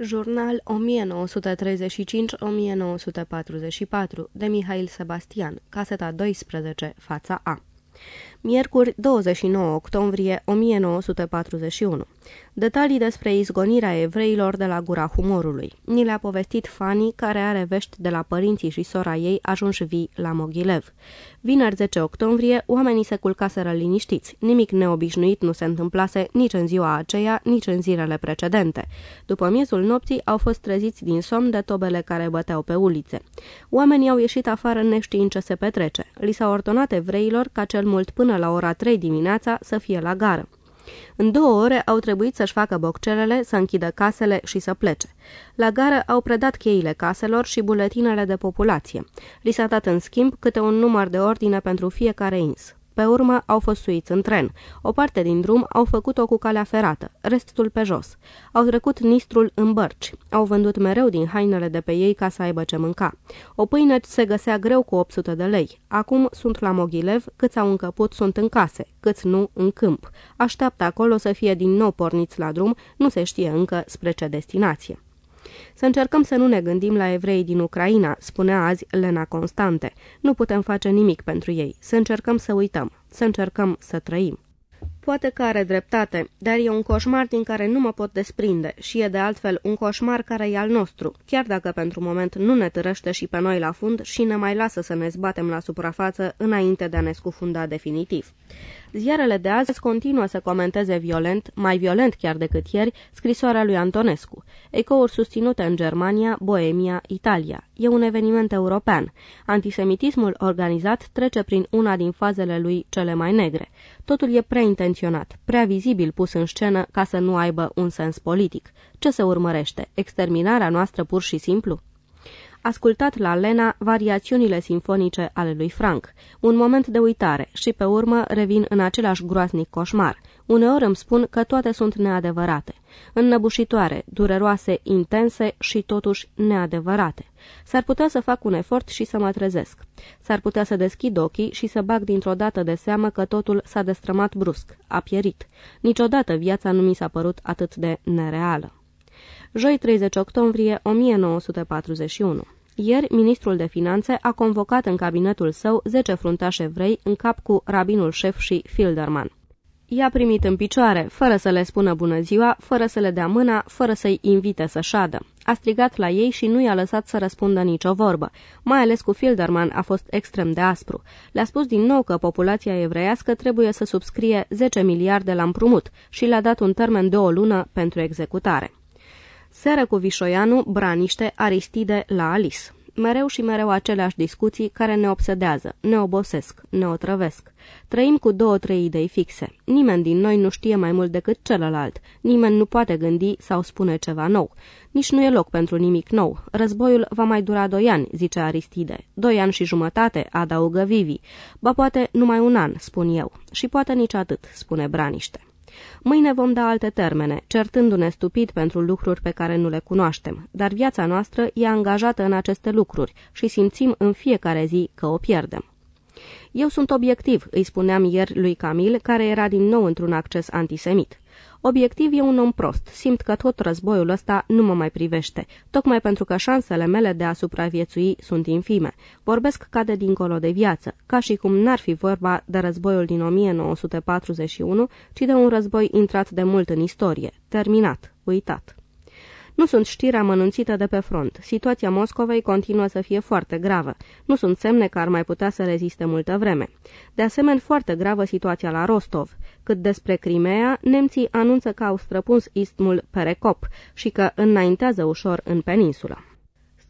Jurnal 1935-1944 de Mihail Sebastian, caseta 12, fața A. Miercuri 29 octombrie 1941 Detalii despre izgonirea evreilor de la gura humorului. Ni le-a povestit Fanny, care are vești de la părinții și sora ei ajunși vii la Moghilev. Vineri 10 octombrie, oamenii se culcaseră liniștiți. Nimic neobișnuit nu se întâmplase nici în ziua aceea, nici în zilele precedente. După miezul nopții au fost treziți din somn de tobele care băteau pe ulițe. Oamenii au ieșit afară neștiind ce se petrece. Li s-a ordonat evreilor ca cel mult până la ora 3 dimineața să fie la gară. În două ore au trebuit să-și facă boccelele, să închidă casele și să plece. La gară au predat cheile caselor și buletinele de populație. Li s-a dat în schimb câte un număr de ordine pentru fiecare ins. Pe urmă au fost suiți în tren. O parte din drum au făcut-o cu calea ferată, restul pe jos. Au trecut nistrul în bărci. Au vândut mereu din hainele de pe ei ca să aibă ce mânca. O pâine se găsea greu cu 800 de lei. Acum sunt la Moghilev, câți au încăput sunt în case, câți nu în câmp. Așteaptă acolo să fie din nou porniți la drum, nu se știe încă spre ce destinație. Să încercăm să nu ne gândim la evrei din Ucraina, spunea azi Lena Constante. Nu putem face nimic pentru ei. Să încercăm să uităm. Să încercăm să trăim. Poate că are dreptate, dar e un coșmar din care nu mă pot desprinde și e de altfel un coșmar care e al nostru, chiar dacă pentru moment nu ne târăște și pe noi la fund și ne mai lasă să ne zbatem la suprafață înainte de a ne scufunda definitiv. Ziarele de azi continuă să comenteze violent, mai violent chiar decât ieri, scrisoarea lui Antonescu. Ecouri susținute în Germania, Boemia, Italia. E un eveniment european. Antisemitismul organizat trece prin una din fazele lui cele mai negre. Totul e prea intenționat, prea vizibil pus în scenă ca să nu aibă un sens politic. Ce se urmărește? Exterminarea noastră pur și simplu? Ascultat la Lena variațiunile sinfonice ale lui Frank. Un moment de uitare și pe urmă revin în același groaznic coșmar. Uneori îmi spun că toate sunt neadevărate, înnăbușitoare, dureroase, intense și totuși neadevărate. S-ar putea să fac un efort și să mă trezesc. S-ar putea să deschid ochii și să bag dintr-o dată de seamă că totul s-a destrămat brusc, a pierit. Niciodată viața nu mi s-a părut atât de nereală joi 30 octombrie 1941. Ieri, ministrul de finanțe a convocat în cabinetul său 10 fruntași evrei în cap cu rabinul șef și Filderman. I-a primit în picioare, fără să le spună bună ziua, fără să le dea mâna, fără să-i invite să șadă. A strigat la ei și nu i-a lăsat să răspundă nicio vorbă. Mai ales cu Filderman a fost extrem de aspru. Le-a spus din nou că populația evreiască trebuie să subscrie 10 miliarde la împrumut și le-a dat un termen de o lună pentru executare. Seară cu Vișoianu, Braniște, Aristide la Alice. Mereu și mereu aceleași discuții care ne obsedează, ne obosesc, ne otrăvesc. Trăim cu două-trei idei fixe. Nimeni din noi nu știe mai mult decât celălalt. Nimeni nu poate gândi sau spune ceva nou. Nici nu e loc pentru nimic nou. Războiul va mai dura doi ani, zice Aristide. Doi ani și jumătate, adaugă Vivi. Ba poate numai un an, spun eu. Și poate nici atât, spune Braniște. Mâine vom da alte termene, certându-ne stupid pentru lucruri pe care nu le cunoaștem, dar viața noastră e angajată în aceste lucruri și simțim în fiecare zi că o pierdem. Eu sunt obiectiv, îi spuneam ieri lui Camil, care era din nou într-un acces antisemit. Obiectiv e un om prost, simt că tot războiul ăsta nu mă mai privește, tocmai pentru că șansele mele de a supraviețui sunt infime. Vorbesc ca de dincolo de viață, ca și cum n-ar fi vorba de războiul din 1941, ci de un război intrat de mult în istorie, terminat, uitat. Nu sunt știri amănunțite de pe front. Situația Moscovei continuă să fie foarte gravă. Nu sunt semne că ar mai putea să reziste multă vreme. De asemenea, foarte gravă situația la Rostov. Cât despre Crimea, nemții anunță că au străpuns istmul Perecop și că înaintează ușor în peninsulă.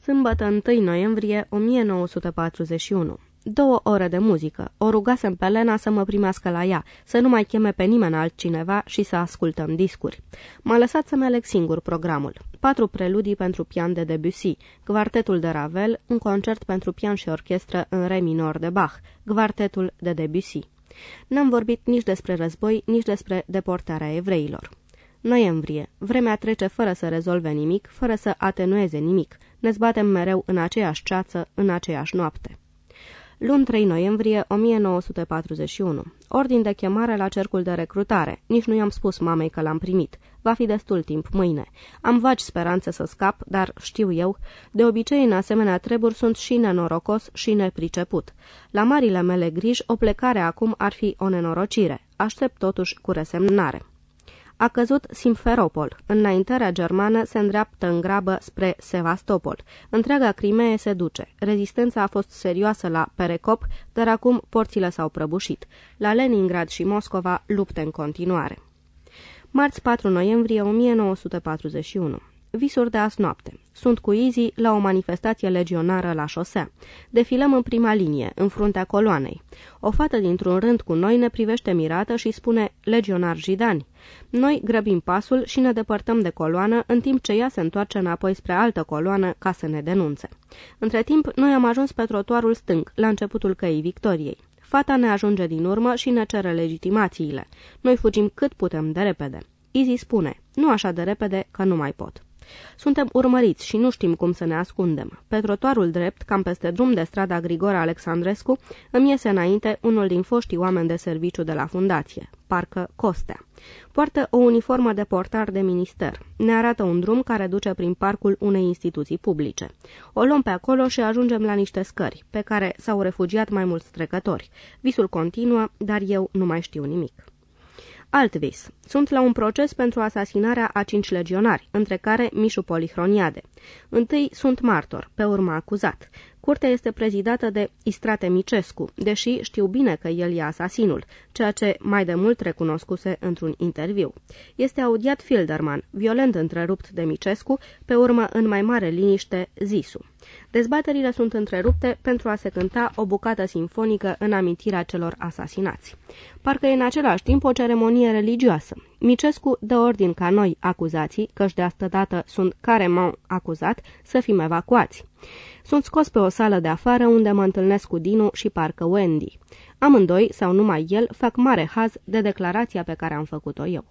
Sâmbătă 1 noiembrie 1941 Două ore de muzică. O rugasem pe Lena să mă primească la ea, să nu mai cheme pe nimeni altcineva și să ascultăm discuri. M-a lăsat să-mi aleg singur programul. Patru preludii pentru pian de Debussy, Quartetul de Ravel, un concert pentru pian și orchestră în re minor de Bach, Quartetul de Debussy. N-am vorbit nici despre război, nici despre deportarea evreilor. Noiembrie. Vremea trece fără să rezolve nimic, fără să atenueze nimic. Ne zbatem mereu în aceeași ceață, în aceeași noapte luni 3 noiembrie 1941. Ordin de chemare la cercul de recrutare. Nici nu i-am spus mamei că l-am primit. Va fi destul timp mâine. Am vaci speranțe să scap, dar știu eu, de obicei în asemenea treburi sunt și nenorocos și nepriceput. La marile mele griji, o plecare acum ar fi o nenorocire. Aștept totuși cu resemnare. A căzut Simferopol. Înaintarea germană se îndreaptă în grabă spre Sevastopol. Întreaga Crimee se duce. Rezistența a fost serioasă la Perecop, dar acum porțile s-au prăbușit. La Leningrad și Moscova lupte în continuare. Marți 4 noiembrie 1941 Visuri de azi noapte. Sunt cu Izzy la o manifestație legionară la șosea. Defilăm în prima linie, în fruntea coloanei. O fată dintr-un rând cu noi ne privește mirată și spune legionar jidani. Noi grăbim pasul și ne depărtăm de coloană, în timp ce ea se întoarce înapoi spre altă coloană ca să ne denunțe. Între timp, noi am ajuns pe trotuarul stâng, la începutul căii Victoriei. Fata ne ajunge din urmă și ne cere legitimațiile. Noi fugim cât putem de repede. Izzy spune, nu așa de repede că nu mai pot. Suntem urmăriți și nu știm cum să ne ascundem. Pe trotuarul drept, cam peste drum de strada Grigore Alexandrescu, îmi iese înainte unul din foștii oameni de serviciu de la fundație, parcă Costea. Poartă o uniformă de portar de minister. Ne arată un drum care duce prin parcul unei instituții publice. O luăm pe acolo și ajungem la niște scări, pe care s-au refugiat mai mulți trecători. Visul continuă, dar eu nu mai știu nimic. Alt vis. Sunt la un proces pentru asasinarea a cinci legionari, între care Mișu Polihroniade. Întâi sunt martor, pe urmă acuzat. Curtea este prezidată de Istrate Micescu, deși știu bine că el e asasinul, ceea ce mai de mult recunoscuse într-un interviu. Este audiat Filderman, violent întrerupt de Micescu, pe urmă în mai mare liniște Zisu. Dezbaterile sunt întrerupte pentru a se cânta o bucată simfonică în amintirea celor asasinați. Parcă e în același timp o ceremonie religioasă. Micescu dă ordin ca noi, acuzații, căci de asta dată sunt caremont acuzat, să fim evacuați. Sunt scos pe o sală de afară unde mă întâlnesc cu Dinu și parcă Wendy. Amândoi, sau numai el, fac mare haz de declarația pe care am făcut-o eu.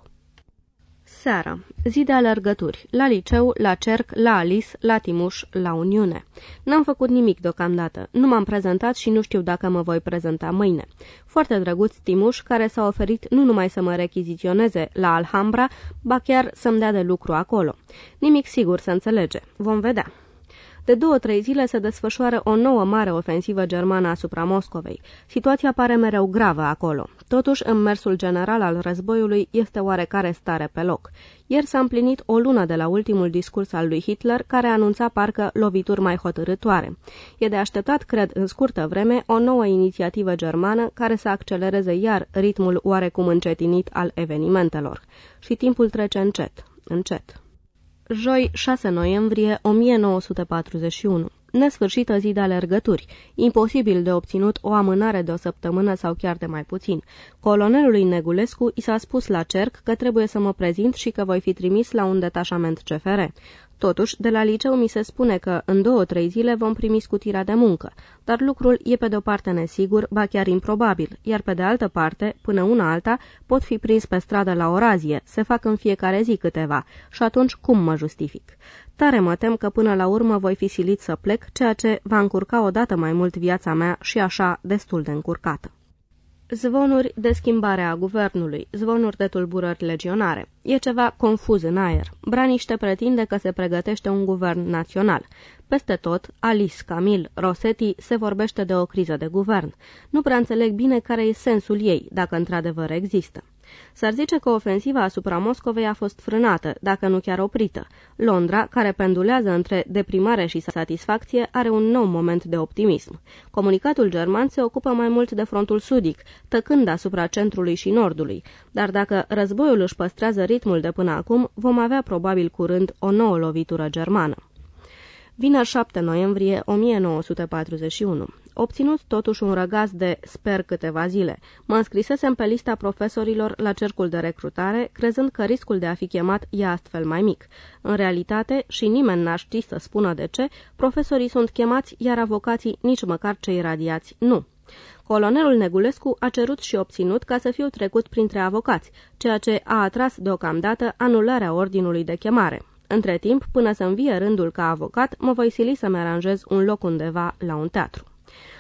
Seara. Zi de alergături. La liceu, la cerc, la Alice, la Timuș, la Uniune. N-am făcut nimic deocamdată. Nu m-am prezentat și nu știu dacă mă voi prezenta mâine. Foarte drăguț Timuș, care s-a oferit nu numai să mă rechiziționeze la Alhambra, ba chiar să-mi dea de lucru acolo. Nimic sigur să înțelege. Vom vedea. De două-trei zile se desfășoară o nouă mare ofensivă germană asupra Moscovei. Situația pare mereu gravă acolo. Totuși, în mersul general al războiului este oarecare stare pe loc. Ieri s-a împlinit o lună de la ultimul discurs al lui Hitler, care anunța parcă lovituri mai hotărătoare. E de așteptat, cred, în scurtă vreme, o nouă inițiativă germană care să accelereze iar ritmul oarecum încetinit al evenimentelor. Și timpul trece încet, încet. Joi 6 noiembrie 1941 Nesfârșită zi de alergături, imposibil de obținut o amânare de o săptămână sau chiar de mai puțin. Colonelului Negulescu i s-a spus la cerc că trebuie să mă prezint și că voi fi trimis la un detașament CFR. Totuși, de la liceu mi se spune că în două-trei zile vom primi scutirea de muncă, dar lucrul e pe de-o parte nesigur, ba chiar improbabil, iar pe de altă parte, până una alta, pot fi prins pe stradă la orazie, se fac în fiecare zi câteva, și atunci cum mă justific? Tare mă tem că până la urmă voi fi silit să plec, ceea ce va încurca odată mai mult viața mea și așa destul de încurcată. Zvonuri de schimbare a guvernului, zvonuri de tulburări legionare. E ceva confuz în aer. Braniște pretinde că se pregătește un guvern național. Peste tot, Alice, Camil, Rosetti se vorbește de o criză de guvern. Nu prea înțeleg bine care e sensul ei, dacă într-adevăr există. S-ar zice că ofensiva asupra Moscovei a fost frânată, dacă nu chiar oprită. Londra, care pendulează între deprimare și satisfacție, are un nou moment de optimism. Comunicatul german se ocupă mai mult de frontul sudic, tăcând asupra centrului și nordului, dar dacă războiul își păstrează ritmul de până acum, vom avea probabil curând o nouă lovitură germană. Vineri 7 noiembrie 1941. Obținut totuși un răgaz de sper câteva zile. Mă înscrisesem pe lista profesorilor la cercul de recrutare, crezând că riscul de a fi chemat e astfel mai mic. În realitate, și nimeni n-ar ști să spună de ce, profesorii sunt chemați, iar avocații nici măcar cei radiați nu. Colonelul Negulescu a cerut și obținut ca să fiu trecut printre avocați, ceea ce a atras deocamdată anularea ordinului de chemare. Între timp, până să-mi vie rândul ca avocat, mă voi sili să-mi aranjez un loc undeva la un teatru.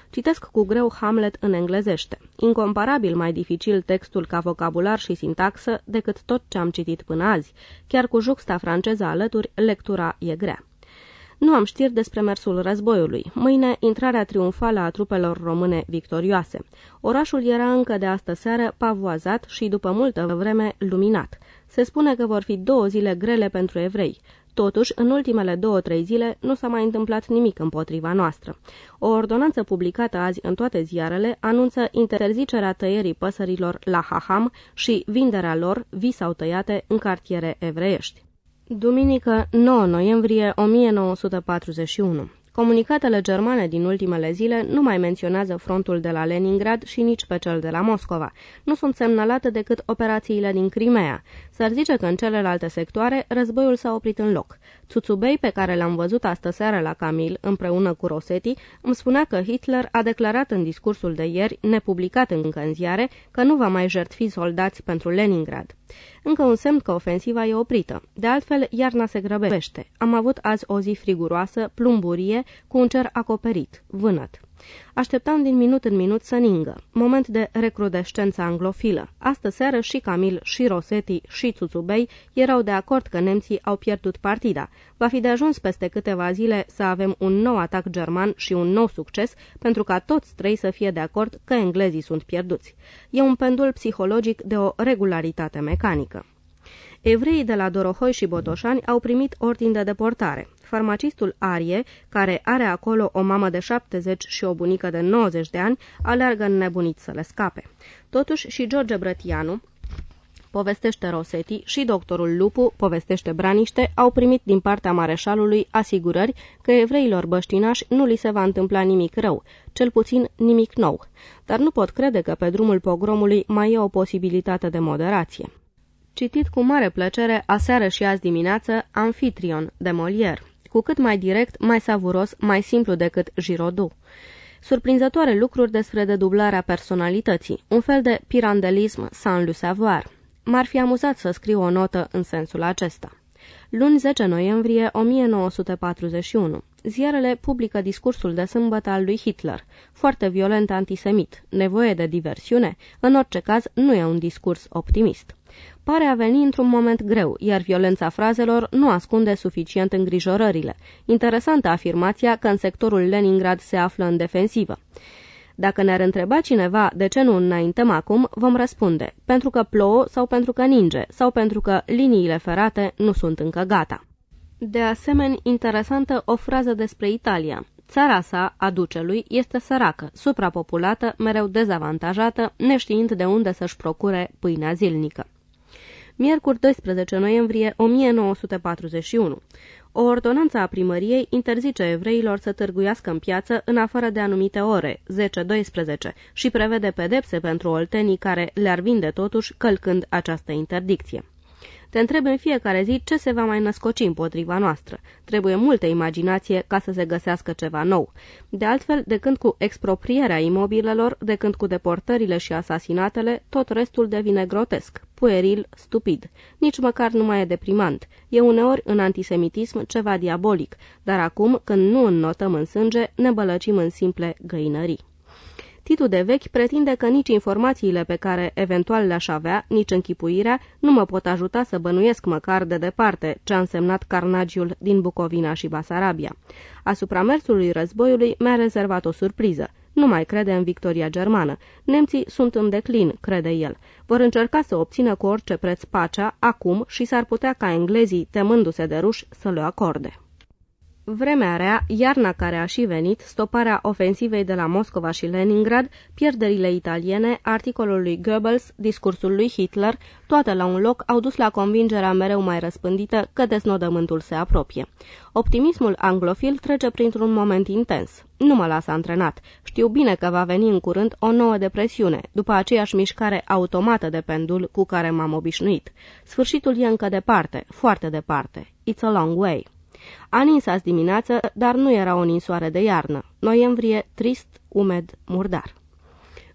Citesc cu greu Hamlet în englezește. Incomparabil mai dificil textul ca vocabular și sintaxă decât tot ce am citit până azi. Chiar cu juxta franceză alături, lectura e grea. Nu am știri despre mersul războiului. Mâine, intrarea triumfală a trupelor române victorioase. Orașul era încă de astă seară pavoazat și, după multă vreme, luminat. Se spune că vor fi două zile grele pentru evrei. Totuși, în ultimele două-trei zile nu s-a mai întâmplat nimic împotriva noastră. O ordonanță publicată azi în toate ziarele anunță interzicerea tăierii păsărilor la Haham și vinderea lor, vii sau tăiate, în cartiere evreiești. Duminică 9 noiembrie 1941 Comunicatele germane din ultimele zile nu mai menționează frontul de la Leningrad și nici pe cel de la Moscova. Nu sunt semnalate decât operațiile din Crimea. S-ar zice că în celelalte sectoare războiul s-a oprit în loc. Tsutubei, pe care l-am văzut astă seară la Camil, împreună cu Rosetti, îmi spunea că Hitler a declarat în discursul de ieri, nepublicat încă în ziare, că nu va mai jertfi soldați pentru Leningrad. Încă un semn că ofensiva e oprită. De altfel, iarna se grăbește. Am avut azi o zi friguroasă, plumburie, cu un cer acoperit, vânăt. Așteptam din minut în minut să ningă. Moment de recrudescență anglofilă. Astă seară și Camil, și Rosetti, și Tsutubei erau de acord că nemții au pierdut partida. Va fi de ajuns peste câteva zile să avem un nou atac german și un nou succes, pentru ca toți trei să fie de acord că englezii sunt pierduți. E un pendul psihologic de o regularitate mecanică. Evreii de la Dorohoi și Botoșani au primit ordin de deportare. Farmacistul Arie, care are acolo o mamă de 70 și o bunică de 90 de ani, aleargă nebunit să le scape. Totuși și George Brătianu, povestește Rosetti, și doctorul Lupu, povestește Braniște, au primit din partea mareșalului asigurări că evreilor băștinași nu li se va întâmpla nimic rău, cel puțin nimic nou, dar nu pot crede că pe drumul pogromului mai e o posibilitate de moderație citit cu mare plăcere aseară și azi dimineață Amphitryon de Molière, cu cât mai direct, mai savuros, mai simplu decât Giraudoux. Surprinzătoare lucruri despre dedublarea personalității, un fel de pirandelism sans le savoir. M-ar fi amuzat să scriu o notă în sensul acesta. Luni 10 noiembrie 1941. Ziarele publică discursul de sâmbătă al lui Hitler, foarte violent antisemit, nevoie de diversiune, în orice caz nu e un discurs optimist pare a veni într-un moment greu, iar violența frazelor nu ascunde suficient îngrijorările. Interesantă afirmația că în sectorul Leningrad se află în defensivă. Dacă ne-ar întreba cineva de ce nu înaintăm acum, vom răspunde, pentru că plouă sau pentru că ninge, sau pentru că liniile ferate nu sunt încă gata. De asemenea, interesantă o frază despre Italia. Țara sa, a ducelui, este săracă, suprapopulată, mereu dezavantajată, neștiind de unde să-și procure pâinea zilnică miercuri 12 noiembrie 1941. O ordonanță a primăriei interzice evreilor să târguiască în piață în afară de anumite ore, 10-12, și prevede pedepse pentru oltenii care le-ar vinde totuși călcând această interdicție. Te întreb în fiecare zi ce se va mai născoci împotriva noastră. Trebuie multă imaginație ca să se găsească ceva nou. De altfel, de când cu exproprierea imobilelor, de când cu deportările și asasinatele, tot restul devine grotesc, pueril, stupid. Nici măcar nu mai e deprimant. E uneori în antisemitism ceva diabolic, dar acum, când nu înnotăm în sânge, ne bălăcim în simple găinării. Titu de vechi pretinde că nici informațiile pe care eventual le-aș avea, nici închipuirea, nu mă pot ajuta să bănuiesc măcar de departe ce a însemnat carnagiul din Bucovina și Basarabia. Asupra mersului războiului mi-a rezervat o surpriză. Nu mai crede în victoria germană. Nemții sunt în declin, crede el. Vor încerca să obțină cu orice preț pacea, acum, și s-ar putea ca englezii, temându-se de ruși, să le acorde. Vremea rea, iarna care a și venit, stoparea ofensivei de la Moscova și Leningrad, pierderile italiene, articolul lui Goebbels, discursul lui Hitler, toate la un loc au dus la convingerea mereu mai răspândită că desnodământul se apropie. Optimismul anglofil trece printr-un moment intens. Nu mă las antrenat. Știu bine că va veni în curând o nouă depresiune, după aceeași mișcare automată de pendul cu care m-am obișnuit. Sfârșitul e încă departe, foarte departe. It's a long way. A nins azi dimineață, dar nu era o ninsoare de iarnă. Noiembrie, trist, umed, murdar.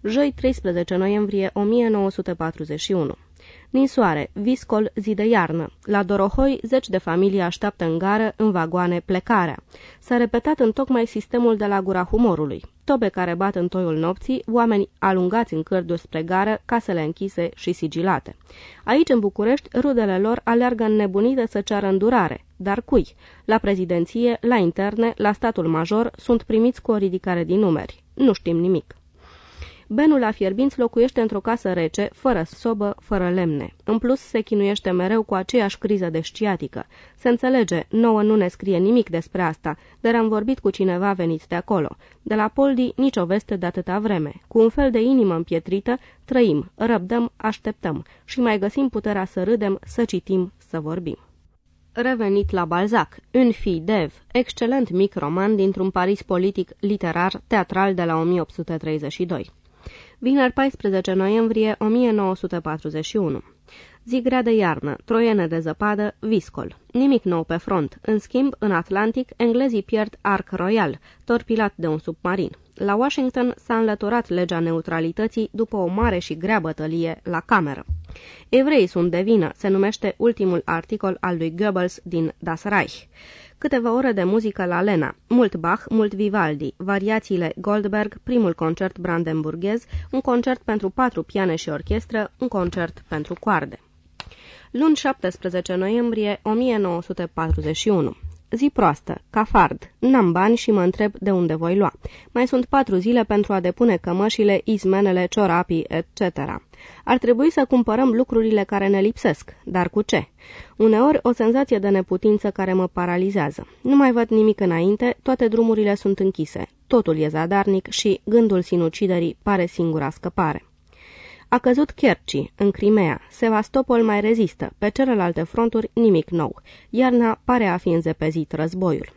Joi 13 noiembrie 1941 Ninsoare, viscol, zi de iarnă. La Dorohoi, zeci de familii așteaptă în gară, în vagoane, plecarea. S-a repetat în tocmai sistemul de la gura humorului. tobe care bat în toiul nopții, oameni alungați în cârduri spre gară, casele închise și sigilate. Aici, în București, rudele lor aleargă înnebunite să ceară îndurare. Dar cui? La prezidenție, la interne, la statul major, sunt primiți cu o ridicare din numeri. Nu știm nimic. Benul la fierbinți locuiește într-o casă rece, fără sobă, fără lemne. În plus, se chinuiește mereu cu aceeași criză de sciatică. Se înțelege, nouă nu ne scrie nimic despre asta, dar am vorbit cu cineva venit de acolo. De la Poldi, nicio veste de atâta vreme. Cu un fel de inimă împietrită, trăim, răbdăm, așteptăm și mai găsim puterea să râdem, să citim, să vorbim. Revenit la Balzac, un fi dev, excelent mic roman dintr-un Paris politic, literar, teatral de la 1832 vineri 14 noiembrie 1941. Zi grea de iarnă, troiene de zăpadă, viscol. Nimic nou pe front. În schimb, în Atlantic, englezii pierd Ark Royal, torpilat de un submarin. La Washington s-a înlăturat legea neutralității după o mare și grea bătălie la cameră. Evrei sunt de vină, se numește ultimul articol al lui Goebbels din Das Reich câteva ore de muzică la Lena, mult Bach, mult Vivaldi, variațiile Goldberg, primul concert brandenburghez, un concert pentru patru piane și orchestră, un concert pentru coarde. Luni 17 noiembrie 1941 Zi proastă, cafard, n-am bani și mă întreb de unde voi lua. Mai sunt patru zile pentru a depune cămășile, izmenele, ciorapii, etc. Ar trebui să cumpărăm lucrurile care ne lipsesc, dar cu ce? Uneori o senzație de neputință care mă paralizează. Nu mai văd nimic înainte, toate drumurile sunt închise, totul e zadarnic și gândul sinuciderii pare singura scăpare. A căzut Kerci, în Crimea. Sevastopol mai rezistă. Pe celelalte fronturi nimic nou. Iarna pare a fi înzepezit războiul.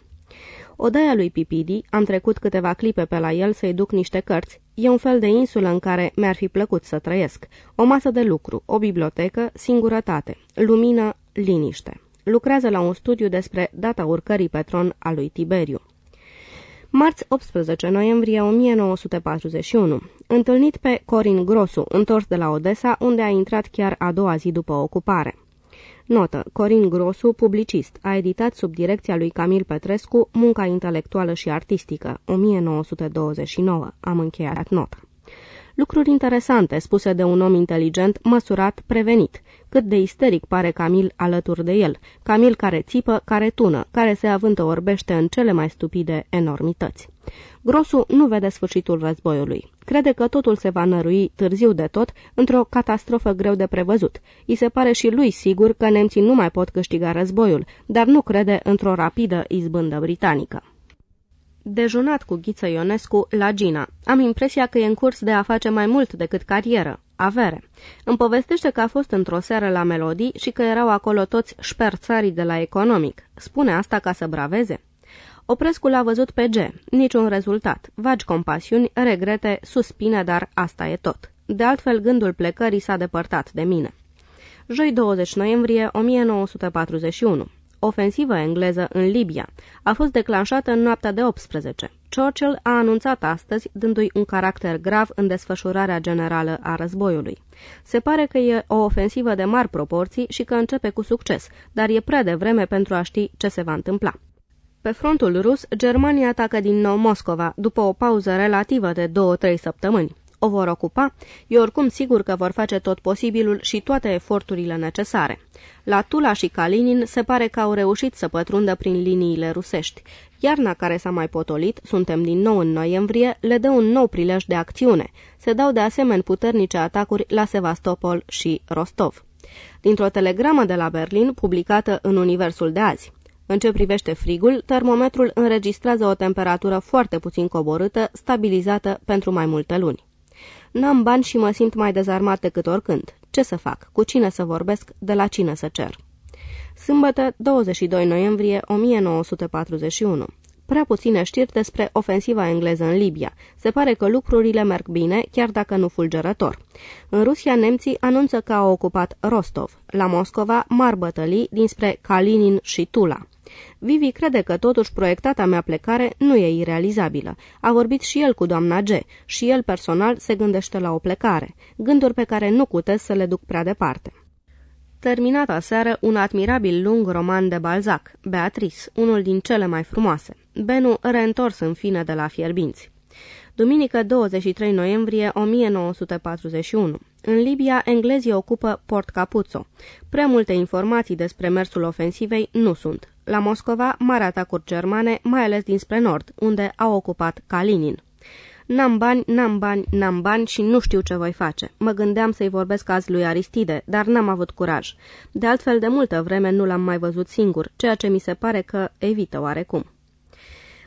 Odaia lui Pipidi, am trecut câteva clipe pe la el să-i duc niște cărți, e un fel de insulă în care mi-ar fi plăcut să trăiesc. O masă de lucru, o bibliotecă, singurătate, lumină, liniște. Lucrează la un studiu despre data urcării pe tron a lui Tiberiu. Marți 18 noiembrie 1941. Întâlnit pe Corin Grosu, întors de la Odessa, unde a intrat chiar a doua zi după ocupare. Notă. Corin Grosu, publicist, a editat sub direcția lui Camil Petrescu Munca intelectuală și artistică, 1929. Am încheiat nota. Lucruri interesante spuse de un om inteligent, măsurat, prevenit. Cât de isteric pare Camil alături de el. Camil care țipă, care tună, care se avântă orbește în cele mai stupide enormități. Grosu nu vede sfârșitul războiului. Crede că totul se va nărui târziu de tot într-o catastrofă greu de prevăzut. I se pare și lui sigur că nemții nu mai pot câștiga războiul, dar nu crede într-o rapidă izbândă britanică. Dejunat cu Ghiță Ionescu la Gina. Am impresia că e în curs de a face mai mult decât carieră, avere. Îmi povestește că a fost într-o seară la melodii și că erau acolo toți șperțarii de la economic. Spune asta ca să braveze? Oprescu l-a văzut pe G. Niciun rezultat. Vagi compasiuni, regrete, suspine, dar asta e tot. De altfel, gândul plecării s-a depărtat de mine. Joi 20 noiembrie 1941 ofensivă engleză în Libia. A fost declanșată în noaptea de 18. Churchill a anunțat astăzi, dându-i un caracter grav în desfășurarea generală a războiului. Se pare că e o ofensivă de mari proporții și că începe cu succes, dar e prea devreme pentru a ști ce se va întâmpla. Pe frontul rus, Germania atacă din nou Moscova, după o pauză relativă de 2-3 săptămâni o vor ocupa, e oricum sigur că vor face tot posibilul și toate eforturile necesare. La Tula și Kalinin se pare că au reușit să pătrundă prin liniile rusești. Iarna care s-a mai potolit, suntem din nou în noiembrie, le dă un nou prilej de acțiune. Se dau de asemenea puternice atacuri la Sevastopol și Rostov. Dintr-o telegramă de la Berlin, publicată în Universul de azi. În ce privește frigul, termometrul înregistrează o temperatură foarte puțin coborâtă, stabilizată pentru mai multe luni. N-am bani și mă simt mai dezarmat decât oricând. Ce să fac? Cu cine să vorbesc? De la cine să cer? Sâmbătă, 22 noiembrie 1941. Prea puține știri despre ofensiva engleză în Libia. Se pare că lucrurile merg bine, chiar dacă nu fulgerător. În Rusia, nemții anunță că au ocupat Rostov. La Moscova, mari bătălii dinspre Kalinin și Tula. Vivi crede că totuși proiectata mea plecare nu e irealizabilă. A vorbit și el cu doamna G. și el personal se gândește la o plecare. Gânduri pe care nu cutez să le duc prea departe. Terminat aseară un admirabil lung roman de Balzac, Beatrice, unul din cele mai frumoase. Benu reîntors în fine de la fierbinți. Duminică 23 noiembrie 1941. În Libia, englezii ocupă Port Capuzzo. Prea multe informații despre mersul ofensivei nu sunt. La Moscova, mari atacuri germane, mai ales dinspre nord, unde au ocupat Kalinin. N-am bani, n-am bani, n-am bani și nu știu ce voi face. Mă gândeam să-i vorbesc azi lui Aristide, dar n-am avut curaj. De altfel, de multă vreme nu l-am mai văzut singur, ceea ce mi se pare că evită oarecum.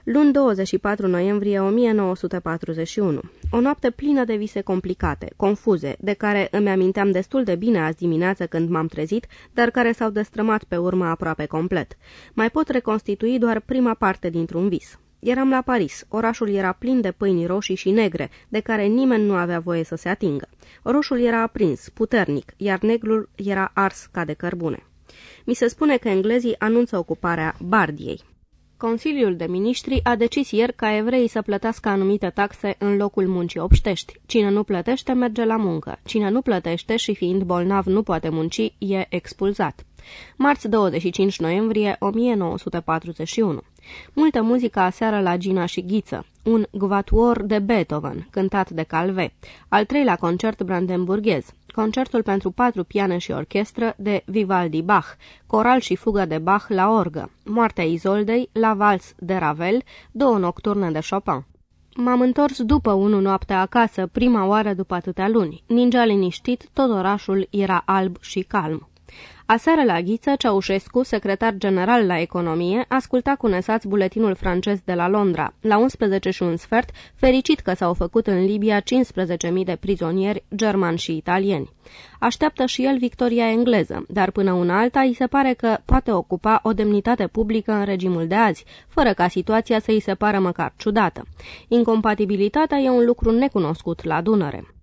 Luni 24 noiembrie 1941. O noapte plină de vise complicate, confuze, de care îmi aminteam destul de bine azi dimineață când m-am trezit, dar care s-au destrămat pe urmă aproape complet. Mai pot reconstitui doar prima parte dintr-un vis. Eram la Paris. Orașul era plin de pâini roșii și negre, de care nimeni nu avea voie să se atingă. Roșul era aprins, puternic, iar negrul era ars ca de cărbune. Mi se spune că englezii anunță ocuparea Bardiei. Consiliul de Ministri a decis ieri ca evreii să plătească anumite taxe în locul muncii obștești. Cine nu plătește merge la muncă. Cine nu plătește și fiind bolnav nu poate munci, e expulzat. Marți 25 noiembrie 1941 Multă muzică aseară la Gina și Ghiță, un gvatuor de Beethoven, cântat de Calve, al treilea concert brandenburghez, concertul pentru patru piane și orchestră de Vivaldi Bach, coral și fugă de Bach la orgă, moartea Izoldei la vals de Ravel, două nocturne de Chopin. M-am întors după unu noapte acasă, prima oară după atâtea luni. Ningea liniștit, tot orașul era alb și calm. Aseară la Ghiță, Ceaușescu, secretar general la economie, asculta cu nesați buletinul francez de la Londra. La 11 și un sfert, fericit că s-au făcut în Libia 15.000 de prizonieri germani și italieni. Așteaptă și el victoria engleză, dar până una alta îi se pare că poate ocupa o demnitate publică în regimul de azi, fără ca situația să îi se pară măcar ciudată. Incompatibilitatea e un lucru necunoscut la Dunăre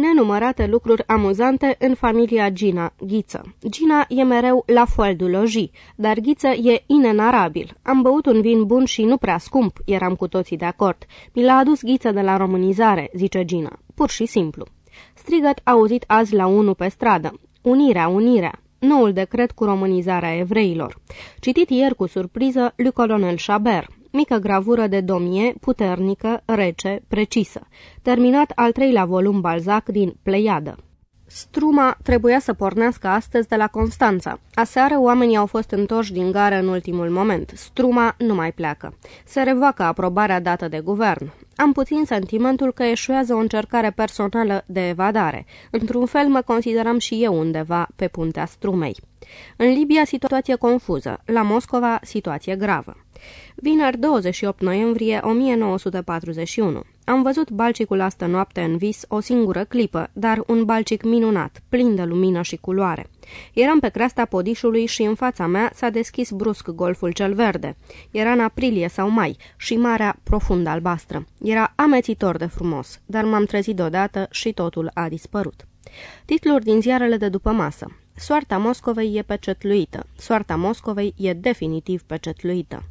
nenumărate lucruri amuzante în familia Gina, Ghiță. Gina e mereu la foal du loji, dar Ghiță e inenarabil. Am băut un vin bun și nu prea scump, eram cu toții de acord. Mi l-a adus Ghiță de la românizare, zice Gina. Pur și simplu. Strigăt auzit azi la unu pe stradă. Unirea, unirea noul decret cu românizarea evreilor. Citit ieri cu surpriză lui colonel Chabert, mică gravură de domie, puternică, rece, precisă. Terminat al treilea volum Balzac din Pleiadă. Struma trebuia să pornească astăzi de la Constanța. Aseară oamenii au fost întorși din gară în ultimul moment. Struma nu mai pleacă. Se revoacă aprobarea dată de guvern. Am puțin sentimentul că eșuează o încercare personală de evadare. Într-un fel mă consideram și eu undeva pe puntea strumei. În Libia situație confuză, la Moscova situație gravă. Vineri 28 noiembrie 1941. Am văzut balcicul astă noapte în vis o singură clipă, dar un balcic minunat, plin de lumină și culoare. Eram pe creasta podișului și în fața mea s-a deschis brusc golful cel verde. Era în aprilie sau mai și marea profund albastră. Era amețitor de frumos, dar m-am trezit deodată și totul a dispărut. Titluri din ziarele de după masă. Soarta Moscovei e pecetluită. Soarta Moscovei e definitiv pecetluită.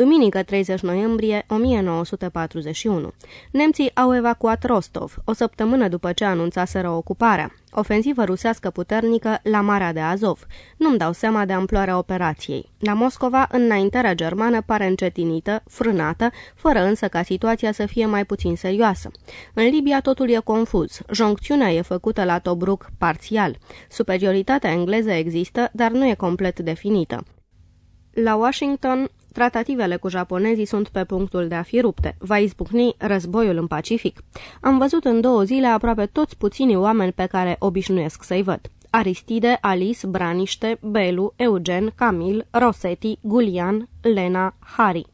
Duminică 30 noiembrie 1941. Nemții au evacuat Rostov, o săptămână după ce anunțaseră ocuparea. Ofensivă rusească puternică la Marea de Azov. Nu-mi dau seama de amploarea operației. La Moscova, înaintarea germană pare încetinită, frânată, fără însă ca situația să fie mai puțin serioasă. În Libia totul e confuz. Joncțiunea e făcută la Tobruk parțial. Superioritatea engleză există, dar nu e complet definită. La Washington, Tratativele cu japonezii sunt pe punctul de a fi rupte. Va izbucni războiul în Pacific. Am văzut în două zile aproape toți puținii oameni pe care obișnuiesc să-i văd. Aristide, Alice, Braniște, Belu, Eugen, Camil, Rosetti, Gulian, Lena, Harry.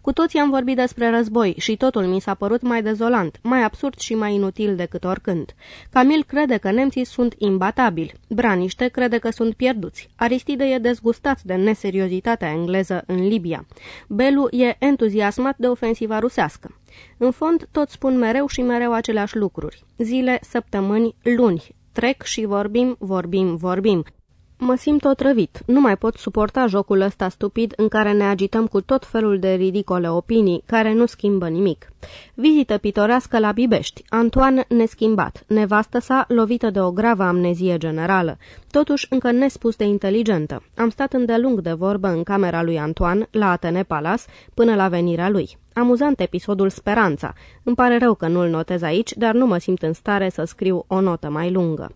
Cu toții am vorbit despre război și totul mi s-a părut mai dezolant, mai absurd și mai inutil decât oricând. Camil crede că nemții sunt imbatabili, Braniște crede că sunt pierduți, Aristide e dezgustat de neseriozitatea engleză în Libia, Belu e entuziasmat de ofensiva rusească. În fond, toți spun mereu și mereu aceleași lucruri. Zile, săptămâni, luni. Trec și vorbim, vorbim, vorbim. Mă simt otrăvit. Nu mai pot suporta jocul ăsta stupid în care ne agităm cu tot felul de ridicole opinii, care nu schimbă nimic. Vizită pitorească la Bibești. Antoine neschimbat. Nevastă sa lovită de o gravă amnezie generală. Totuși încă nespus de inteligentă. Am stat îndelung de vorbă în camera lui Antoine, la Atene Palace, până la venirea lui. Amuzant episodul Speranța. Îmi pare rău că nu-l notez aici, dar nu mă simt în stare să scriu o notă mai lungă.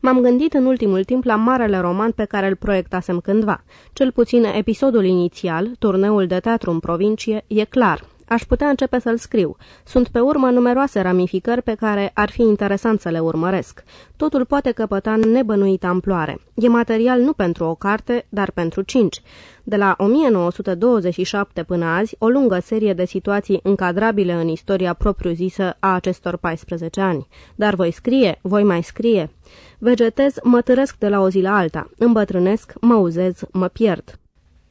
M-am gândit în ultimul timp la marele roman pe care îl proiectasem cândva. Cel puțin episodul inițial, turneul de teatru în provincie, e clar, Aș putea începe să-l scriu. Sunt pe urmă numeroase ramificări pe care ar fi interesant să le urmăresc. Totul poate căpăta nebănuită amploare. E material nu pentru o carte, dar pentru cinci. De la 1927 până azi, o lungă serie de situații încadrabile în istoria propriu-zisă a acestor 14 ani. Dar voi scrie, voi mai scrie. Vegetez, mă târesc de la o zi la alta, îmbătrânesc, mă uzez, mă pierd.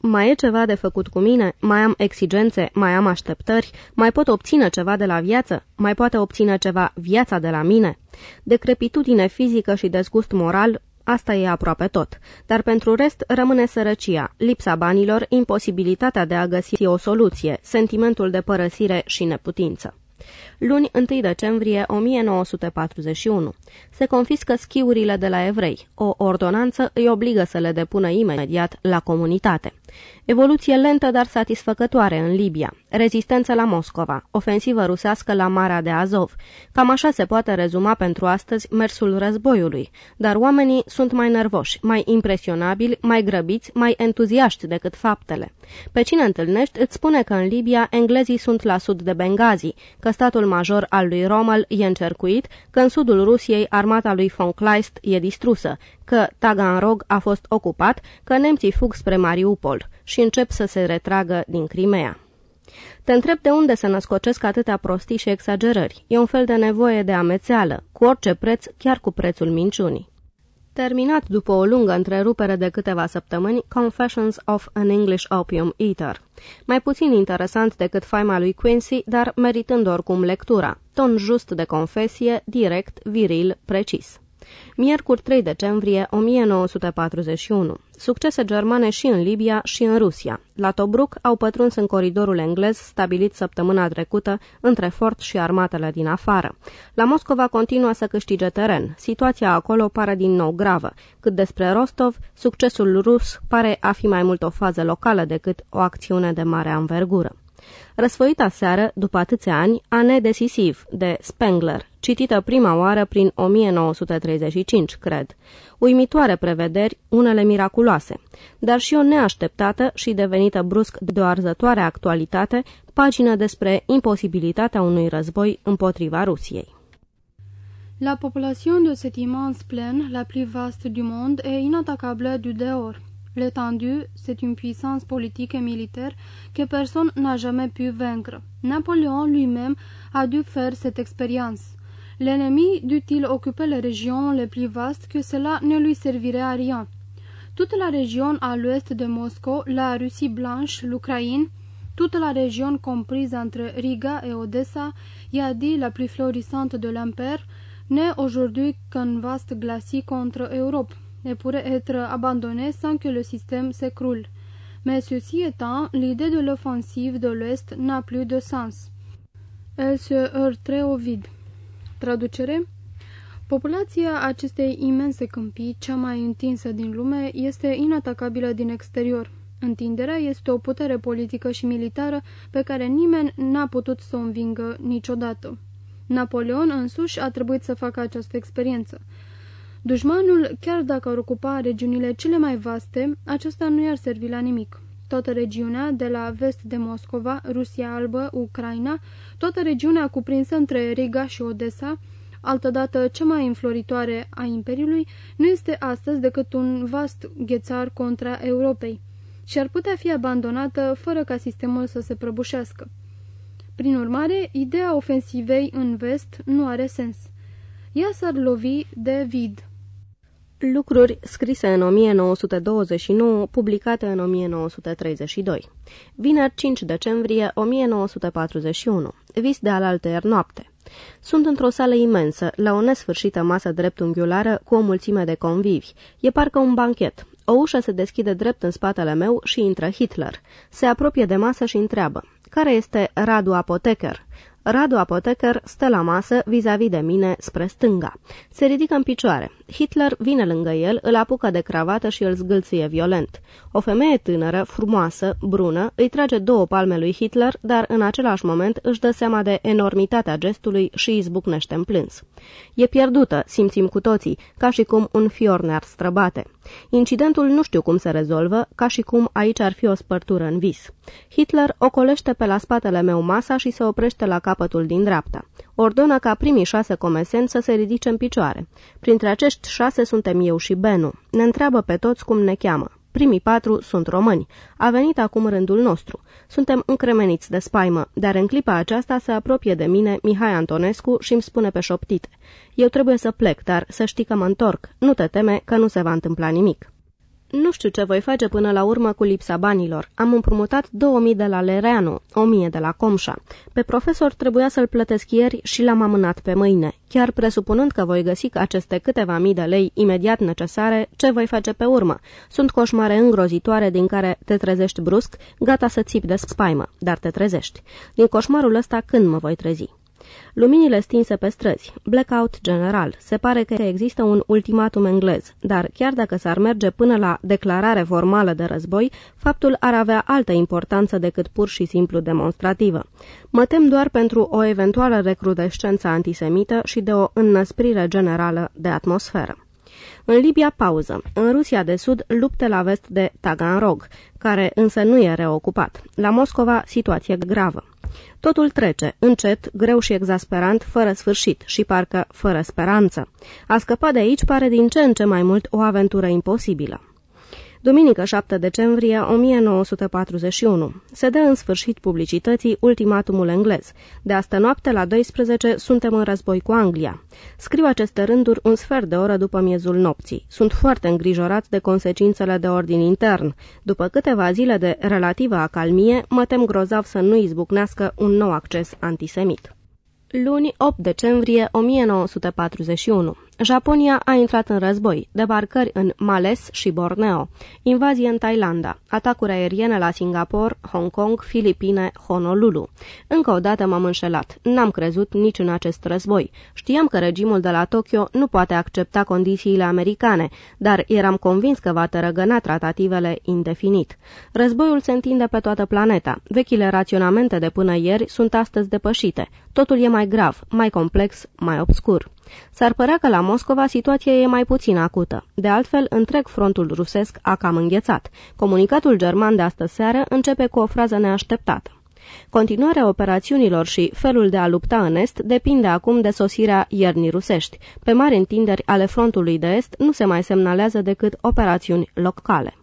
Mai e ceva de făcut cu mine? Mai am exigențe? Mai am așteptări? Mai pot obține ceva de la viață? Mai poate obține ceva viața de la mine? Decrepitudine fizică și dezgust moral, asta e aproape tot. Dar pentru rest rămâne sărăcia, lipsa banilor, imposibilitatea de a găsi o soluție, sentimentul de părăsire și neputință luni 1 decembrie 1941. Se confiscă schiurile de la evrei. O ordonanță îi obligă să le depună imediat la comunitate. Evoluție lentă, dar satisfăcătoare în Libia. Rezistență la Moscova. Ofensivă rusească la Marea de Azov. Cam așa se poate rezuma pentru astăzi mersul războiului. Dar oamenii sunt mai nervoși, mai impresionabili, mai grăbiți, mai entuziaști decât faptele. Pe cine întâlnești îți spune că în Libia englezii sunt la sud de Benghazi, că statul major al lui Rommel e încercuit, că în sudul Rusiei armata lui von Kleist e distrusă, că Taganrog a fost ocupat, că nemții fug spre Mariupol și încep să se retragă din Crimea. Te întreb de unde se născocesc atâtea prostii și exagerări. E un fel de nevoie de amețeală, cu orice preț, chiar cu prețul minciunii. Terminat după o lungă întrerupere de câteva săptămâni, Confessions of an English Opium Eater. Mai puțin interesant decât faima lui Quincy, dar meritând oricum lectura. Ton just de confesie, direct, viril, precis. Miercuri 3 decembrie 1941. Succese germane și în Libia și în Rusia. La Tobruk au pătruns în coridorul englez stabilit săptămâna trecută între fort și armatele din afară. La Moscova continuă să câștige teren. Situația acolo pare din nou gravă. Cât despre Rostov, succesul rus pare a fi mai mult o fază locală decât o acțiune de mare anvergură. Răsfoita seară, după atâția ani, Ane decisiv, de Spengler, citită prima oară prin 1935, cred. Uimitoare prevederi, unele miraculoase, dar și o neașteptată și devenită brusc de o arzătoare actualitate, pagină despre imposibilitatea unui război împotriva Rusiei. La population de cet immense plaine, la plus vaste du monde, est inattaquable du dehors. L'étendue, c'est une puissance politique et militaire que personne n'a jamais pu vaincre. Napoléon lui-même a dû faire cette expérience. L'ennemi dut-il occuper les régions les plus vastes que cela ne lui servirait à rien? Toute la région à l'ouest de Moscou, la Russie blanche, l'Ukraine, toute la région comprise entre Riga et Odessa, dit la plus florissante de l'empire, n'est aujourd'hui qu'un vaste glacis contre Europe et pourrait être abandonné sans que le système s'écroule. Mais ceci étant, l'idée de l'offensive de l'Ouest n'a plus de sens. Elle se heurterait au vide. Traducere Populația acestei imense câmpii, cea mai întinsă din lume, este inatacabilă din exterior. Întinderea este o putere politică și militară pe care nimeni n-a putut să o învingă niciodată. Napoleon însuși a trebuit să facă această experiență. Dușmanul, chiar dacă ar ocupa regiunile cele mai vaste, acesta nu i-ar servi la nimic. Toată regiunea, de la vest de Moscova, Rusia Albă, Ucraina, toată regiunea cuprinsă între Riga și Odessa, altădată cea mai înfloritoare a Imperiului, nu este astăzi decât un vast ghețar contra Europei și ar putea fi abandonată fără ca sistemul să se prăbușească. Prin urmare, ideea ofensivei în vest nu are sens. Ea s-ar lovi de vid. Lucruri scrise în 1929, publicate în 1932. Vineri 5 decembrie 1941. Vis de alaltăier noapte. Sunt într-o sală imensă, la o nesfârșită masă dreptunghiulară cu o mulțime de convivi. E parcă un banchet. O ușă se deschide drept în spatele meu și intră Hitler. Se apropie de masă și întreabă. Care este Radu Apoteker? Radu Apoteker stă la masă vis-a-vis -vis de mine spre stânga. Se ridică în picioare. Hitler vine lângă el, îl apucă de cravată și îl zgâlție violent. O femeie tânără, frumoasă, brună, îi trage două palme lui Hitler, dar în același moment își dă seama de enormitatea gestului și izbucnește în plâns. E pierdută, simțim cu toții, ca și cum un fior ne-ar străbate. Incidentul nu știu cum se rezolvă, ca și cum aici ar fi o spărtură în vis. Hitler ocolește pe la spatele meu masa și se oprește la capătul din dreapta. Ordonă ca primii șase comesenți să se ridice în picioare. Printre acești șase suntem eu și Benu. Ne întreabă pe toți cum ne cheamă. Primii patru sunt români. A venit acum rândul nostru. Suntem încremeniți de spaimă, dar în clipa aceasta se apropie de mine Mihai Antonescu și îmi spune pe șoptite. Eu trebuie să plec, dar să știi că mă întorc. Nu te teme că nu se va întâmpla nimic. Nu știu ce voi face până la urmă cu lipsa banilor. Am împrumutat 2000 de la Lereanu, 1000 de la Comșa. Pe profesor trebuia să-l plătesc ieri și l-am amânat pe mâine. Chiar presupunând că voi găsi aceste câteva mii de lei imediat necesare, ce voi face pe urmă? Sunt coșmare îngrozitoare din care te trezești brusc, gata să țipi de spaimă, dar te trezești. Din coșmarul ăsta când mă voi trezi? Luminile stinse pe străzi, blackout general, se pare că există un ultimatum englez, dar chiar dacă s-ar merge până la declarare formală de război, faptul ar avea altă importanță decât pur și simplu demonstrativă. Mă tem doar pentru o eventuală recrudescență antisemită și de o înnăsprire generală de atmosferă. În Libia pauză. În Rusia de Sud lupte la vest de Taganrog, care însă nu e reocupat. La Moscova situație gravă. Totul trece, încet, greu și exasperant, fără sfârșit și parcă fără speranță. A scăpa de aici pare din ce în ce mai mult o aventură imposibilă. Duminică 7 decembrie 1941. Se dă în sfârșit publicității ultimatumul englez. De asta noapte la 12 suntem în război cu Anglia. Scriu aceste rânduri un sfert de oră după miezul nopții. Sunt foarte îngrijorat de consecințele de ordin intern. După câteva zile de relativă acalmie, mă tem grozav să nu izbucnească un nou acces antisemit. Luni 8 decembrie 1941 Japonia a intrat în război, debarcări în Males și Borneo, invazie în Thailanda, atacuri aeriene la Singapore, Hong Kong, Filipine, Honolulu. Încă o dată m-am înșelat. N-am crezut nici în acest război. Știam că regimul de la Tokyo nu poate accepta condițiile americane, dar eram convins că va tărăgăna tratativele indefinit. Războiul se întinde pe toată planeta. Vechile raționamente de până ieri sunt astăzi depășite. Totul e mai grav, mai complex, mai obscur. S-ar părea că la Moscova situația e mai puțin acută. De altfel, întreg frontul rusesc a cam înghețat. Comunicatul german de astă seară începe cu o frază neașteptată. Continuarea operațiunilor și felul de a lupta în Est depinde acum de sosirea iernii rusești. Pe mari întinderi ale frontului de Est nu se mai semnalează decât operațiuni locale.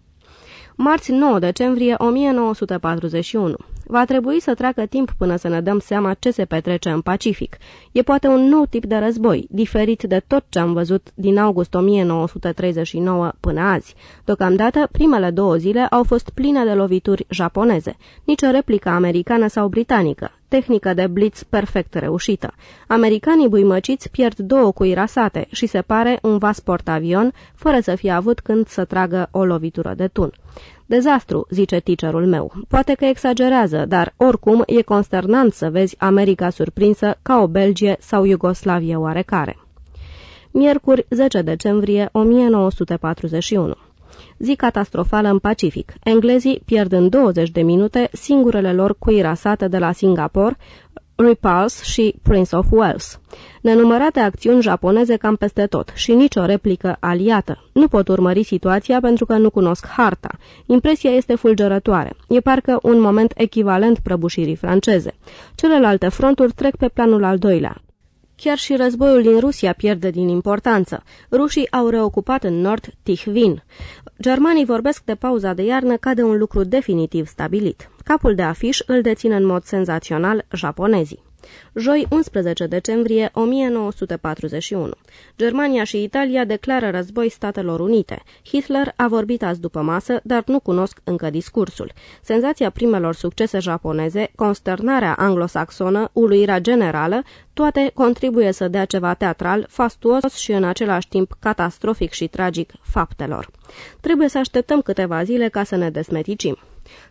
Marți 9 decembrie 1941 Va trebui să treacă timp până să ne dăm seama ce se petrece în Pacific. E poate un nou tip de război, diferit de tot ce am văzut din august 1939 până azi. Deocamdată, primele două zile au fost pline de lovituri japoneze, nicio replică americană sau britanică, tehnică de blitz perfect reușită. Americanii buimăciți pierd două cuirasate și se pare un vas portavion, fără să fie avut când să tragă o lovitură de tun. Dezastru, zice teacherul meu. Poate că exagerează, dar oricum e consternant să vezi America surprinsă ca o Belgie sau Iugoslavie oarecare. Miercuri, 10 decembrie 1941 zi catastrofală în Pacific. Englezii pierd în 20 de minute singurele lor cuirasate de la Singapore, Repulse și Prince of Wales. Nenumărate acțiuni japoneze cam peste tot și nicio replică aliată. Nu pot urmări situația pentru că nu cunosc harta. Impresia este fulgerătoare. E parcă un moment echivalent prăbușirii franceze. Celelalte fronturi trec pe planul al doilea. Chiar și războiul din Rusia pierde din importanță. Rușii au reocupat în nord Tihvin. Germanii vorbesc de pauza de iarnă ca de un lucru definitiv stabilit. Capul de afiș îl dețin în mod senzațional japonezii. Joi 11 decembrie 1941. Germania și Italia declară război Statelor Unite. Hitler a vorbit azi după masă, dar nu cunosc încă discursul. Senzația primelor succese japoneze, consternarea anglosaxonă, uluirea generală, toate contribuie să dea ceva teatral, fastuos și în același timp catastrofic și tragic faptelor. Trebuie să așteptăm câteva zile ca să ne desmeticim.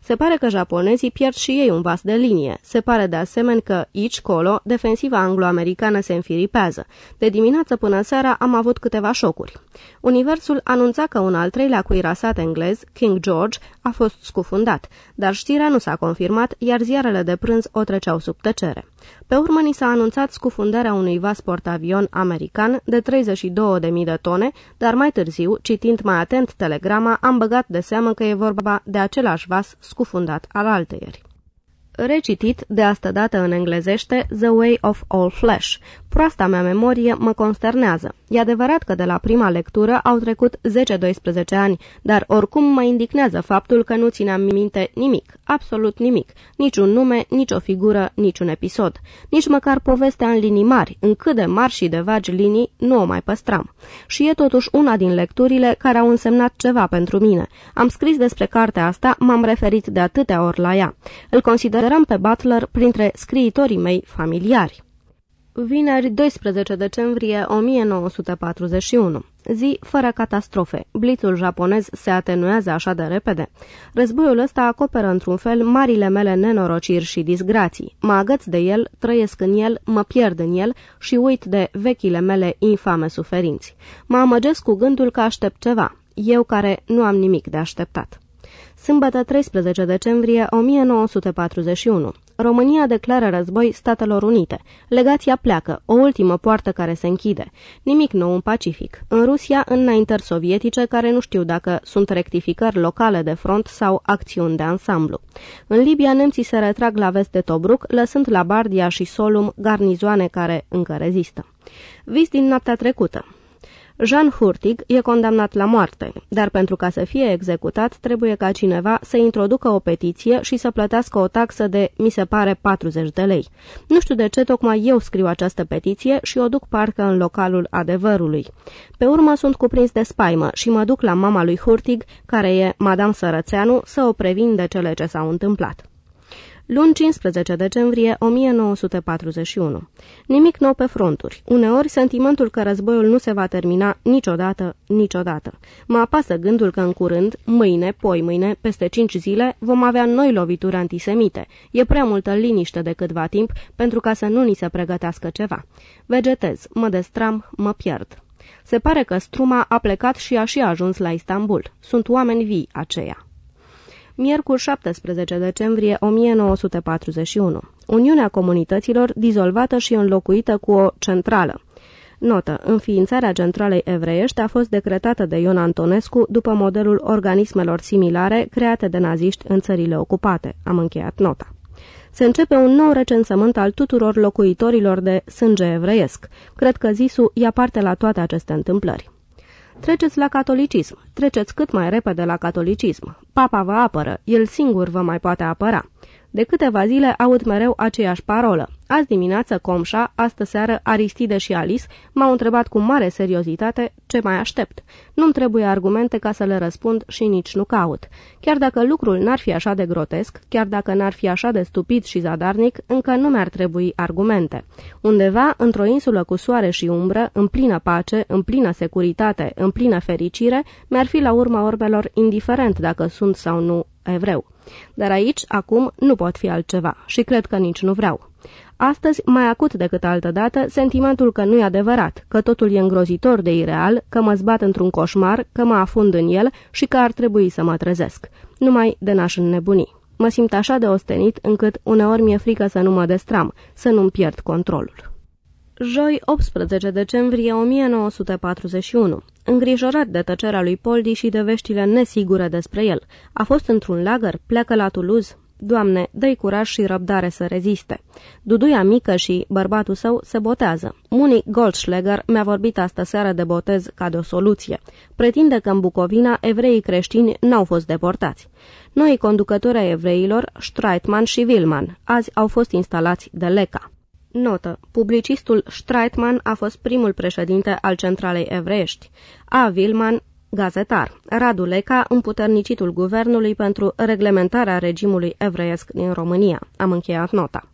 Se pare că japonezii pierd și ei un vas de linie. Se pare de asemenea că, aici, colo, defensiva anglo-americană se înfiripează. De dimineață până seara am avut câteva șocuri. Universul anunța că un al treilea cuirasat englez, King George, a fost scufundat, dar știrea nu s-a confirmat, iar ziarele de prânz o treceau sub tăcere. Pe urmă ni s-a anunțat scufundarea unui vas portavion american de 32.000 de tone, dar mai târziu, citind mai atent telegrama, am băgat de seamă că e vorba de același vas scufundat al altăieri. Recitit de asta dată în englezește The Way of All Flesh. Proasta mea memorie mă consternează. E adevărat că de la prima lectură au trecut 10-12 ani, dar oricum mă indignează faptul că nu țineam minte nimic, absolut nimic, niciun nume, nicio figură, niciun episod. Nici măcar povestea în linii mari, în cât de mari și de vagi linii, nu o mai păstram. Și e totuși una din lecturile care au însemnat ceva pentru mine. Am scris despre cartea asta, m-am referit de atâtea ori la ea. Îl consideram pe Butler printre scriitorii mei familiari. Vineri 12 decembrie 1941. Zi fără catastrofe. Blițul japonez se atenuează așa de repede. Războiul ăsta acoperă într-un fel marile mele nenorociri și disgrații. Mă agăț de el, trăiesc în el, mă pierd în el și uit de vechile mele infame suferinți. Mă amăgesc cu gândul că aștept ceva. Eu care nu am nimic de așteptat. Sâmbătă 13 decembrie 1941. România declară război Statelor Unite. Legația pleacă, o ultimă poartă care se închide. Nimic nou în Pacific. În Rusia, înaintări sovietice care nu știu dacă sunt rectificări locale de front sau acțiuni de ansamblu. În Libia, nemții se retrag la vest de Tobruk, lăsând la Bardia și Solum garnizoane care încă rezistă. Vis din noaptea trecută. Jean Hurtig e condamnat la moarte, dar pentru ca să fie executat trebuie ca cineva să introducă o petiție și să plătească o taxă de, mi se pare, 40 de lei. Nu știu de ce tocmai eu scriu această petiție și o duc parcă în localul adevărului. Pe urmă sunt cuprins de spaimă și mă duc la mama lui Hurtig, care e Madame Sărățeanu, să o previn de cele ce s-au întâmplat. Luni 15 decembrie 1941. Nimic nou pe fronturi. Uneori, sentimentul că războiul nu se va termina niciodată, niciodată. Mă apasă gândul că în curând, mâine, poi mâine, peste cinci zile, vom avea noi lovituri antisemite. E prea multă liniște de câtva timp pentru ca să nu ni se pregătească ceva. Vegetez, mă destram, mă pierd. Se pare că struma a plecat și a și ajuns la Istanbul. Sunt oameni vii aceia miercuri 17 decembrie 1941. Uniunea Comunităților dizolvată și înlocuită cu o centrală. Notă. Înființarea centralei evreiești a fost decretată de Ion Antonescu după modelul organismelor similare create de naziști în țările ocupate. Am încheiat nota. Se începe un nou recensământ al tuturor locuitorilor de sânge evreiesc. Cred că Zisu ia parte la toate aceste întâmplări. Treceți la catolicism, treceți cât mai repede la catolicism. Papa vă apără, el singur vă mai poate apăra. De câteva zile aud mereu aceeași parolă. Azi dimineață Comșa, astă seară Aristide și Alice m-au întrebat cu mare seriozitate ce mai aștept. Nu-mi trebuie argumente ca să le răspund și nici nu caut. Chiar dacă lucrul n-ar fi așa de grotesc, chiar dacă n-ar fi așa de stupid și zadarnic, încă nu mi-ar trebui argumente. Undeva, într-o insulă cu soare și umbră, în plină pace, în plină securitate, în plină fericire, mi-ar fi la urma orbelor indiferent dacă sunt sau nu evreu. Dar aici, acum, nu pot fi altceva și cred că nici nu vreau. Astăzi, mai acut decât altădată, sentimentul că nu e adevărat, că totul e îngrozitor de ireal, că mă zbat într-un coșmar, că mă afund în el și că ar trebui să mă trezesc. Numai de n-aș înnebuni. Mă simt așa de ostenit încât uneori mi-e frică să nu mă destram, să nu-mi pierd controlul. Joi 18 decembrie 1941. Îngrijorat de tăcerea lui Poldi și de veștile nesigure despre el, a fost într-un lagăr, pleacă la Toulouse. Doamne, dă curaj și răbdare să reziste. Duduia mică și bărbatul său se botează. Muni Goldschläger mi-a vorbit astă seară de botez ca de o soluție. Pretinde că în Bucovina evreii creștini n-au fost deportați. Noi conducători ai evreilor, Streitman și Wilman, azi au fost instalați de Leca. Notă. Publicistul Streitman a fost primul președinte al centralei evreiești. A. Vilman, gazetar. Radu Leca, împuternicitul guvernului pentru reglementarea regimului evreiesc din România. Am încheiat nota.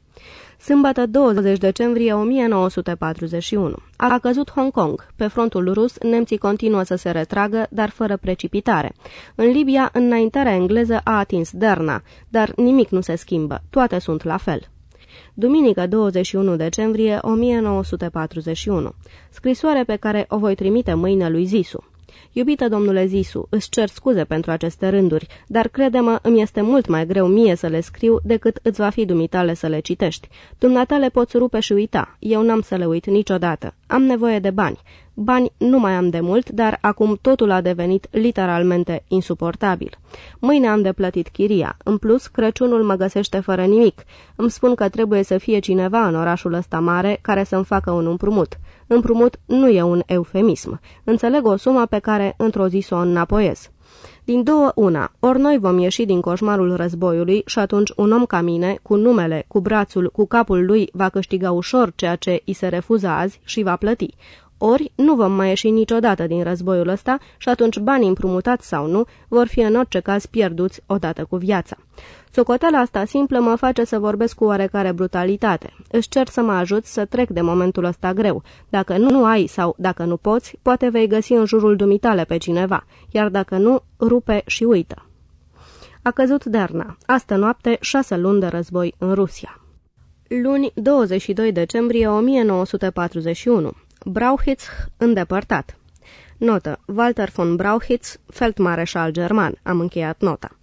Sâmbătă 20 decembrie 1941. A căzut Hong Kong. Pe frontul rus, nemții continuă să se retragă, dar fără precipitare. În Libia, înaintarea engleză a atins Derna, dar nimic nu se schimbă. Toate sunt la fel. Duminică 21 decembrie 1941. Scrisoare pe care o voi trimite mâine lui Zisu. Iubită domnule Zisu, îți cer scuze pentru aceste rânduri, dar crede-mă, îmi este mult mai greu mie să le scriu decât îți va fi dumitale să le citești. Dumneata le poți rupe și uita, eu n-am să le uit niciodată. Am nevoie de bani. Bani nu mai am de mult, dar acum totul a devenit literalmente insuportabil. Mâine am de plătit chiria. În plus, Crăciunul mă găsește fără nimic. Îmi spun că trebuie să fie cineva în orașul ăsta mare care să-mi facă un împrumut. Împrumut nu e un eufemism. Înțeleg o sumă pe care într-o zi să o înapoiez. Din două una, ori noi vom ieși din coșmarul războiului și atunci un om ca mine, cu numele, cu brațul, cu capul lui, va câștiga ușor ceea ce îi se refuză azi și va plăti. Ori nu vom mai ieși niciodată din războiul ăsta și atunci banii împrumutați sau nu vor fi în orice caz pierduți odată cu viața. Socoteala asta simplă mă face să vorbesc cu oarecare brutalitate. Își cer să mă ajut să trec de momentul ăsta greu. Dacă nu ai sau dacă nu poți, poate vei găsi în jurul dumitale pe cineva, iar dacă nu, rupe și uită. A căzut Derna. Astă noapte, șase luni de război în Rusia. Luni, 22 decembrie 1941. Brauchitz îndepărtat. Notă. Walter von Brauchitz, feldmareșal german. Am încheiat nota.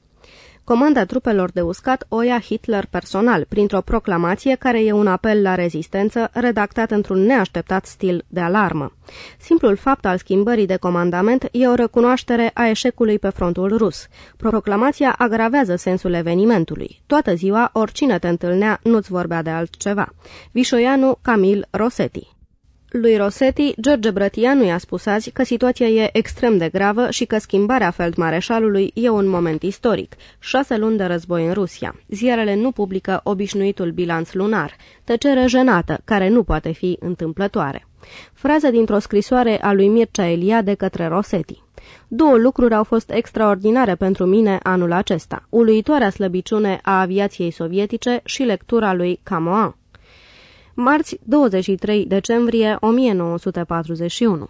Comanda trupelor de uscat o ia Hitler personal, printr-o proclamație care e un apel la rezistență, redactat într-un neașteptat stil de alarmă. Simplul fapt al schimbării de comandament e o recunoaștere a eșecului pe frontul rus. Proclamația agravează sensul evenimentului. Toată ziua, oricine te întâlnea, nu-ți vorbea de altceva. Vișoianu Camil Rosetti lui Rosetti, George Brătianu i-a spus azi că situația e extrem de gravă și că schimbarea feldmareșalului e un moment istoric. Șase luni de război în Rusia. Ziarele nu publică obișnuitul bilanț lunar. Tăcere jenată, care nu poate fi întâmplătoare. Frază dintr-o scrisoare a lui Mircea Eliade către Rosetti. Două lucruri au fost extraordinare pentru mine anul acesta. Uluitoarea slăbiciune a aviației sovietice și lectura lui Camoan. Marți 23 decembrie 1941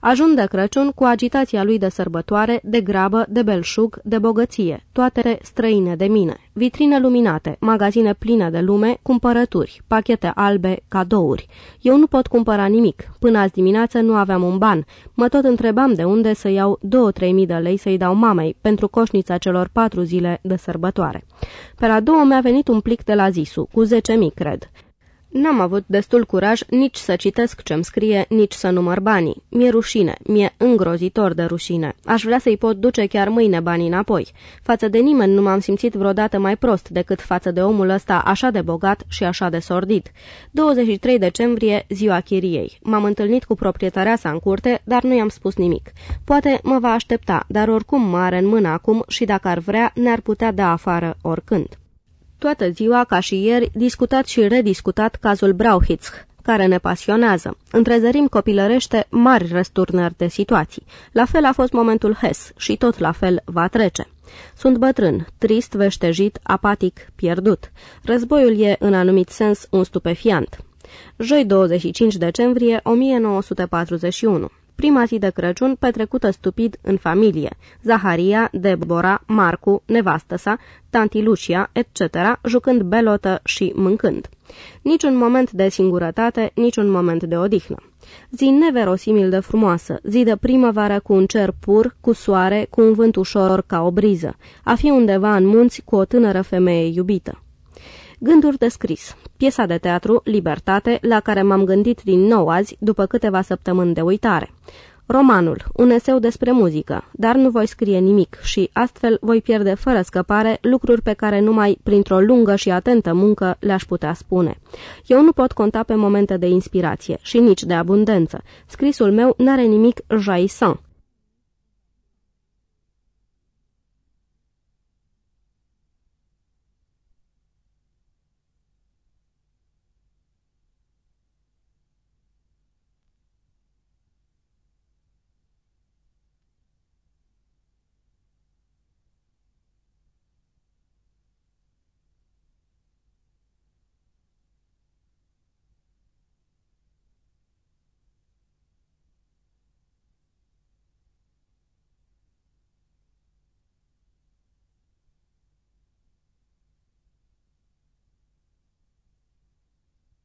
Ajun de Crăciun cu agitația lui de sărbătoare, de grabă, de belșug, de bogăție, toate străine de mine. Vitrine luminate, magazine pline de lume, cumpărături, pachete albe, cadouri. Eu nu pot cumpăra nimic. Până azi dimineață nu aveam un ban. Mă tot întrebam de unde să iau 2-3 mii de lei să-i dau mamei pentru coșnița celor patru zile de sărbătoare. Pe la două mi-a venit un plic de la Zisu, cu 10 mii, cred. N-am avut destul curaj nici să citesc ce-mi scrie, nici să număr banii. Mi-e rușine, mi-e îngrozitor de rușine. Aș vrea să-i pot duce chiar mâine banii înapoi. Față de nimeni nu m-am simțit vreodată mai prost decât față de omul ăsta așa de bogat și așa de sordid. 23 decembrie, ziua chiriei. M-am întâlnit cu proprietarea sa în curte, dar nu i-am spus nimic. Poate mă va aștepta, dar oricum mă are în mână acum și dacă ar vrea, ne-ar putea da afară oricând. Toată ziua, ca și ieri, discutat și rediscutat cazul Brauhitz, care ne pasionează. Întrezărim copilărește mari răsturnări de situații. La fel a fost momentul Hess și tot la fel va trece. Sunt bătrân, trist, veștejit, apatic, pierdut. Războiul e, în anumit sens, un stupefiant. Joi 25 decembrie 1941 prima zi de Crăciun petrecută stupid în familie. Zaharia, Debora, Marcu, nevastă sa, tanti Lucia, etc., jucând belotă și mâncând. Niciun moment de singurătate, niciun moment de odihnă. Zi neverosimil de frumoasă, zi de primăvară cu un cer pur, cu soare, cu un vânt ușor ca o briză, a fi undeva în munți cu o tânără femeie iubită. Gânduri de scris. Piesa de teatru, Libertate, la care m-am gândit din nou azi, după câteva săptămâni de uitare. Romanul, un eseu despre muzică, dar nu voi scrie nimic și astfel voi pierde fără scăpare lucruri pe care numai printr-o lungă și atentă muncă le-aș putea spune. Eu nu pot conta pe momente de inspirație și nici de abundență. Scrisul meu n-are nimic jaisant.